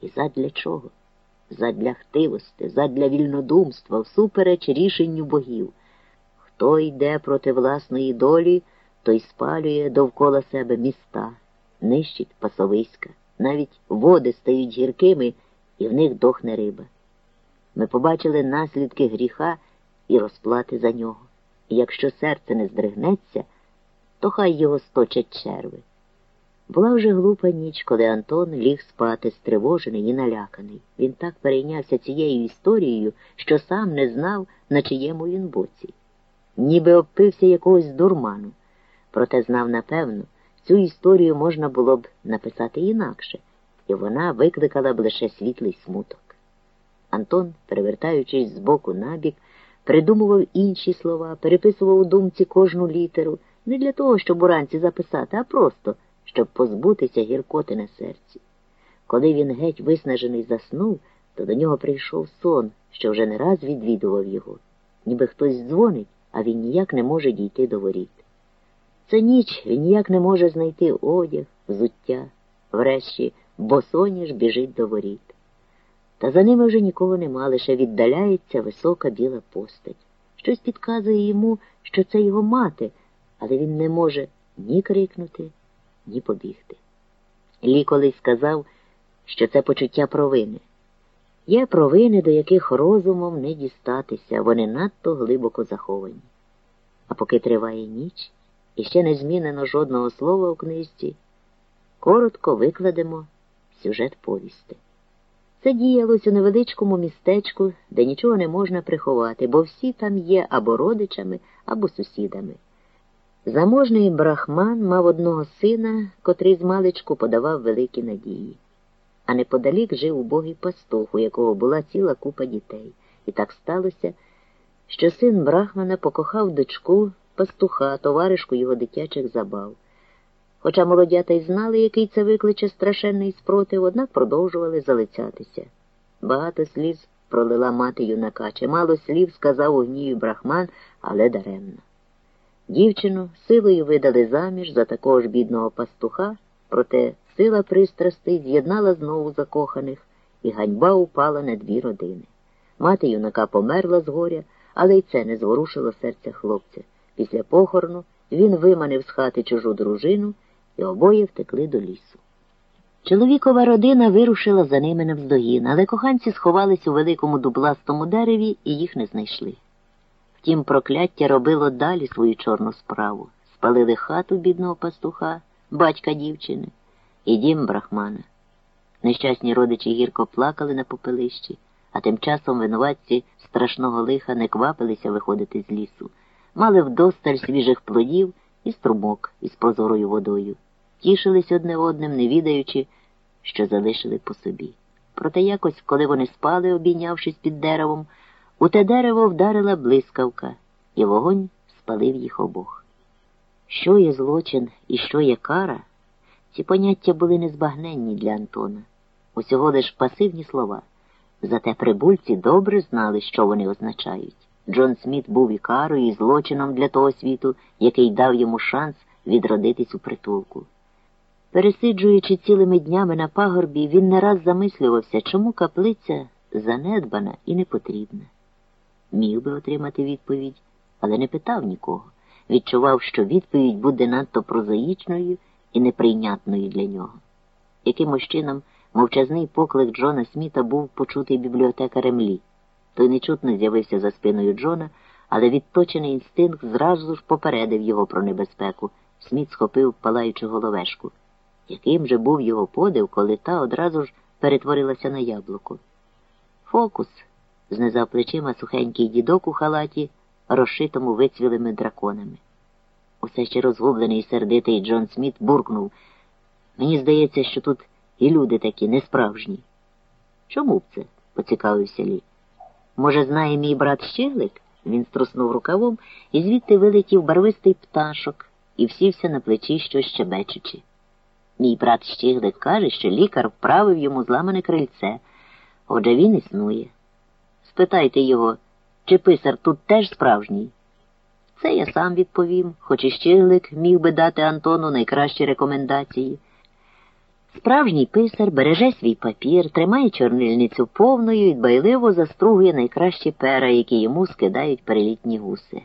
І задля чого? Задля хтивости, задля вільнодумства, всупереч рішенню богів. Хто йде проти власної долі, той спалює довкола себе міста, нищить пасовиська, навіть води стають гіркими, і в них дохне риба. Ми побачили наслідки гріха і розплати за нього. І якщо серце не здригнеться, то хай його сточать черви. Була вже глупа ніч, коли Антон ліг спати, стривожений і наляканий. Він так перейнявся цією історією, що сам не знав, на чиєму він боці. Ніби обпився якогось дурману. Проте знав напевно, цю історію можна було б написати інакше, і вона викликала б лише світлий смуток. Антон, перевертаючись з боку на бік, придумував інші слова, переписував у думці кожну літеру, не для того, щоб уранці записати, а просто, щоб позбутися гіркоти на серці. Коли він геть виснажений заснув, то до нього прийшов сон, що вже не раз відвідував його, ніби хтось дзвонить, а він ніяк не може дійти до воріт. Це ніч він ніяк не може знайти одяг, взуття, врешті, босоніж біжить до воріт. Та за ними вже нікого нема, лише віддаляється висока біла постать. Щось підказує йому, що це його мати, але він не може ні крикнути, ні побігти. Лі колись сказав, що це почуття провини. Є провини, до яких розумом не дістатися, вони надто глибоко заховані. А поки триває ніч і ще не змінено жодного слова у книжці, коротко викладемо сюжет повісти. Це діялось у невеличкому містечку, де нічого не можна приховати, бо всі там є або родичами, або сусідами. Заможний брахман мав одного сина, котрий з маличку подавав великі надії. А неподалік жив убогий пастух, у якого була ціла купа дітей. І так сталося, що син брахмана покохав дочку пастуха, товаришку його дитячих забав. Хоча молодята й знали, який це викличе страшенний спротив, однак продовжували залицятися. Багато сліз пролила мати юнака, чимало слів сказав у гнію брахман, але даремно. Дівчину силою видали заміж за такого ж бідного пастуха, проте сила пристрастей з'єднала знову закоханих, і ганьба упала на дві родини. Мати юнака померла з горя, але й це не зворушило серця хлопця. Після похорону він виманив з хати чужу дружину і обоє втекли до лісу. Чоловікова родина вирушила за ними навздогін, але коханці сховались у великому дубластому дереві і їх не знайшли. Втім, прокляття робило далі свою чорну справу. Спалили хату бідного пастуха, батька дівчини і дім брахмана. Нещасні родичі гірко плакали на попелищі, а тим часом винуватці страшного лиха не квапилися виходити з лісу, мали вдосталь свіжих плодів і струмок із прозорою водою тішились одне одним, не відаючи, що залишили по собі. Проте якось, коли вони спали, обійнявшись під деревом, у те дерево вдарила блискавка, і вогонь спалив їх обох. Що є злочин і що є кара, ці поняття були незбагненні для Антона, усього лиш пасивні слова. Зате прибульці добре знали, що вони означають. Джон Сміт був і карою, і злочином для того світу, який дав йому шанс відродитись у притулку. Пересиджуючи цілими днями на пагорбі, він не раз замислювався, чому каплиця занедбана і непотрібна. Міг би отримати відповідь, але не питав нікого. Відчував, що відповідь буде надто прозаїчною і неприйнятною для нього. Якимось чином мовчазний поклик Джона Сміта був почутий бібліотекарем Лі. Той нечутно з'явився за спиною Джона, але відточений інстинкт зразу ж попередив його про небезпеку. Сміт схопив палаючу головешку яким же був його подив, коли та одразу ж перетворилася на яблуко. Фокус, знизав плечима сухенький дідок у халаті, розшитому вицвілими драконами. Усе ще розгублений і сердитий Джон Сміт буркнув. Мені здається, що тут і люди такі несправжні. Чому б це? поцікавився Лі. Може, знає мій брат Щеглик? Він струснув рукавом і звідти вилетів барвистий пташок і всівся на плечі щось щебечучи. Мій брат Щіглик каже, що лікар вправив йому зламане крильце, отже він існує. Спитайте його, чи писар тут теж справжній? Це я сам відповім, хоч і щиглик міг би дати Антону найкращі рекомендації. Справжній писар береже свій папір, тримає чорнильницю повною і дбайливо застругує найкращі пера, які йому скидають перелітні гуси.